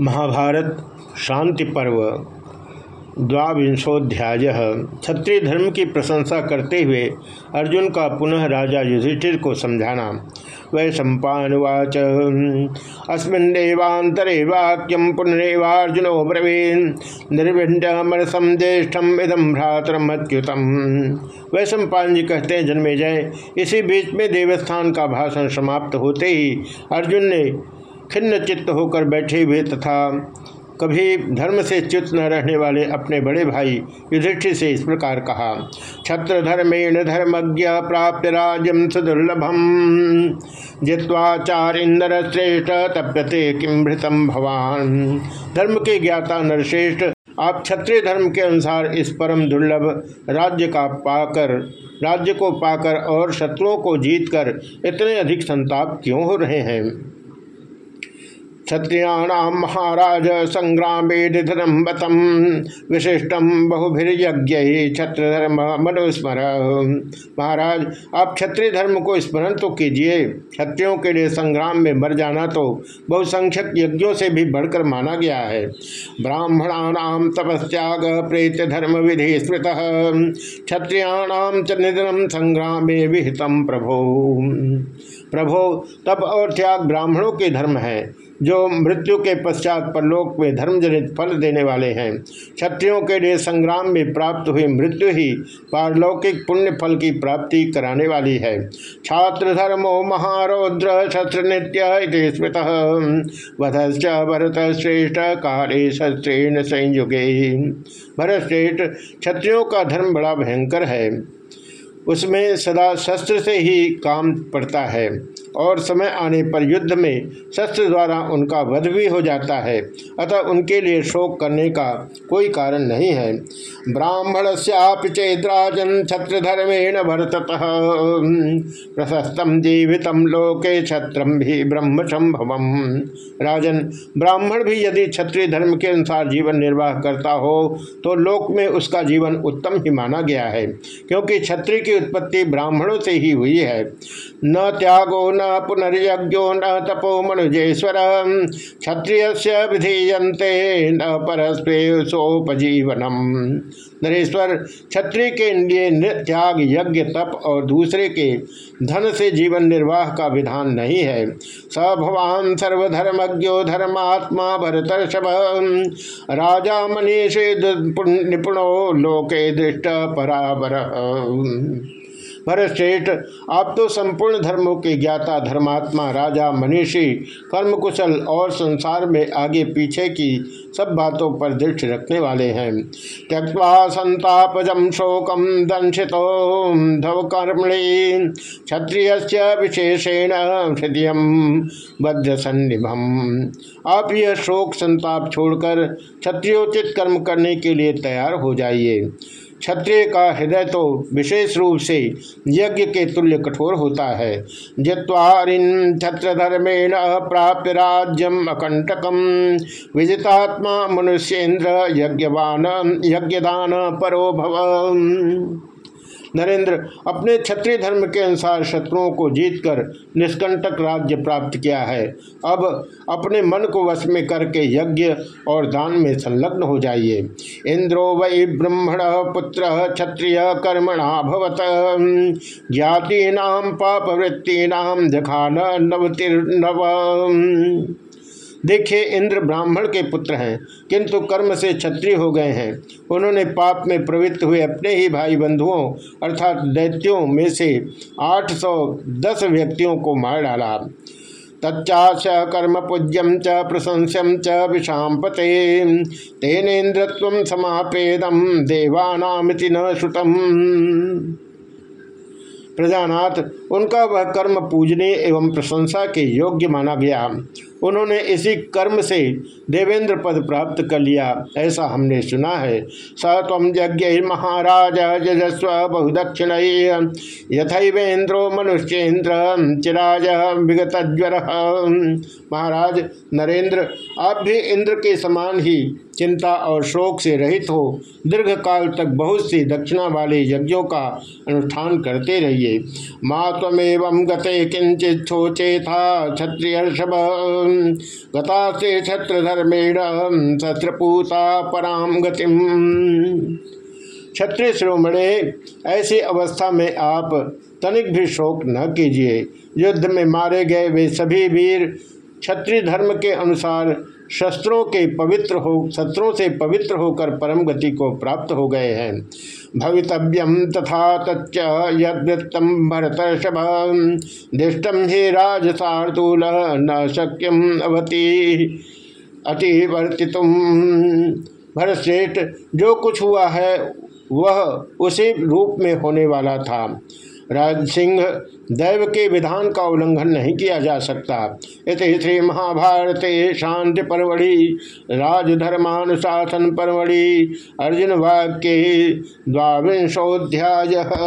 महाभारत शांति पर्व द्वांशोध्याय क्षत्रिय धर्म की प्रशंसा करते हुए अर्जुन का पुनः राजा युधिष्ठिर को समझाना। वै सम्पावाच अस्मिन्देवांतरे वाक्यम पुनरेवार्जुनो ब्रवीन। निर्विंडमरसम ज्येष्ठम इदम भ्रातरमच्युतम वै सम्पान जी कहते हैं, जन्मे जय। इसी बीच में देवस्थान का भाषण समाप्त होते ही अर्जुन ने खिन्न चित्त होकर बैठे हुए तथा कभी धर्म से च्युत न रहने वाले अपने बड़े भाई युधिष्ठिर से इस प्रकार कहा छत्र धर्मेण धर्मज्ञ प्राप्त राज्यम सुदुर्लभम। जित्वाचार श्रेष्ठ तप्यते किमृतम भवान। धर्म के ज्ञाता नरश्रेष्ठ, आप क्षत्रिय धर्म के अनुसार इस परम दुर्लभ राज्य का पाकर, राज्य को पाकर और शत्रुओं को जीतकर इतने अधिक संताप क्यों हो रहे हैं? क्षत्रियाणाम महाराज संग्राम बतम विशिष्टम बहुभिर्यज्ञ छत्रधर्म मनुस्मर। महाराज, आप क्षत्रिय धर्म को स्मरण तो कीजिए। क्षत्रियों के लिए संग्राम में मर जाना तो बहुसंख्यक यज्ञों से भी बढ़कर माना गया है। ब्राह्मणानाम तपस्याग प्रेत धर्म विधि स्मृत। क्षत्रियाणाम च निधनम संग्राम विहितम प्रभो। प्रभो, तप और त्याग ब्राह्मणों के धर्म है। जो मृत्यु के पश्चात परलोक में धर्म जनित फल देने वाले हैं। क्षत्रियों के लिए संग्राम में प्राप्त हुई मृत्यु ही पारलौकिक पुण्य फल की प्राप्ति कराने वाली है। छात्र धर्मो महारौद्र शस्त्र नित्य स्मृत। वधश्च भरत श्रेष्ठ कार्य शस्त्रेण संयुगे। भरत श्रेष्ठ क्षत्रियों का धर्म बड़ा भयंकर है। उसमें सदा शस्त्र से ही काम पड़ता है। और समय आने पर युद्ध में शस्त्र द्वारा उनका वध भी हो जाता है। अतः उनके लिए शोक करने का कोई कारण नहीं है। ब्राह्मण छत्र धर्मेण भरत प्रशस्तम जीवित लोके छत्रम भी ब्रह्म राजन, ब्राह्मण भी यदि क्षत्रिय धर्म के अनुसार जीवन निर्वाह करता हो तो लोक में उसका जीवन उत्तम ही माना गया है, क्योंकि क्षत्रिय की उत्पत्ति ब्राह्मणों से ही हुई है। न त्यागो न पुनर्यज्ञो न तपो मनुजेश्वर क्षत्रिय विधीयते न परस्पेशोपजीवनम नरेश्वर क्षत्रिय के लिए त्याग यज्ञ, तप और दूसरे के धन से जीवन निर्वाह का विधान नहीं है। स भवान सर्वधर्मज्ञो धर्मात्मा भरतर्षभ राजा मनीषे निपुणो लोके दृष्ट पराबर भरतश्रेष्ठ आप तो संपूर्ण धर्मों के ज्ञाता, धर्मात्मा, राजा, मनीषी, कर्मकुशल और संसार में आगे पीछे की सब बातों पर दृष्टि रखने वाले हैं। त्यक्वा संतापजम शोकम दंशितो क्षत्रिय विशेषेण हृदय बद्ध सन्निभम आप यह शोक संताप छोड़कर क्षत्रियोचित कर्म करने के लिए तैयार हो जाइए। क्षत्रिय का हृदय तो विशेष रूप से यज्ञ के तुल्य कठोर होता है। जित्वारिन छत्रधर्मेण प्राप्य राज्यम अकंटकम। विजितात्मा मनुष्येन्द्र यज्ञवान यज्ञदान परो भव। नरेंद्र अपने क्षत्रिय धर्म के अनुसार शत्रुओं को जीतकर निष्कंटक राज्य प्राप्त किया है। अब अपने मन को वश में करके यज्ञ और दान में संलग्न हो जाइए। इंद्रो वै ब्रह्मण पुत्र क्षत्रिय कर्मणा भवत। ज्ञाती नाम पाप वृत्ति नाम जखान नवतिर्नव देखिए इंद्र ब्राह्मण के पुत्र हैं, किंतु कर्म से क्षत्रिय हो गए हैं। उन्होंने पाप में प्रवृत्त हुए अपने ही भाई बंधुओं अर्थात दैत्यों में से 810 व्यक्तियों को मार डाला। तच्चाश कर्म पूज्यम च प्रशंस्यम च विषाम पते तेनेन्द्रत्व समापेदम देवानामिति न श्रुतम। प्रजानाथ, उनका वह कर्म पूजने एवं प्रशंसा के योग्य माना गया। उन्होंने इसी कर्म से देवेंद्र पद प्राप्त कर लिया, ऐसा हमने सुना है। स तम यज्ञ महाराज यजस्व बहुदक्षिण यथवेन्द्रो मनुष्येन्द्र चिराज विगत महाराज नरेंद्र, आप भी इंद्र के समान ही चिंता और शोक से रहित हो दीर्घ काल तक बहुत सी दक्षिणा वाले यज्ञों का अनुष्ठान करते रहिए। माँ तमेव गते किंचित था क्षत्रियर्षभ। गता से छत्र धर्मेण शस्त्रपूता पराम गतिम। क्षत्रिय श्रोमणे, ऐसी अवस्था में आप तनिक भी शोक न कीजिए। युद्ध में मारे गए वे सभी वीर क्षत्रिय धर्म के अनुसार शस्त्रों के पवित्र हो, शस्त्रों से पवित्र होकर परम गति को प्राप्त हो गए हैं। भवितव्यम तथा तच्च यदृत्तम भरतर्षभ। दिष्टम ही राजसार्दूल, न शक्यम अवती अतिवर्तितुम। भरतश्रेष्ठ, जो कुछ हुआ है, वह उसी रूप में होने वाला था। राज सिंह दैव के विधान का उल्लंघन नहीं किया जा सकता। इस श्री महाभारत शांति परवड़ी राजधर्मानुशासन परवड़ी अर्जुन वाक्य द्वांशोध्याय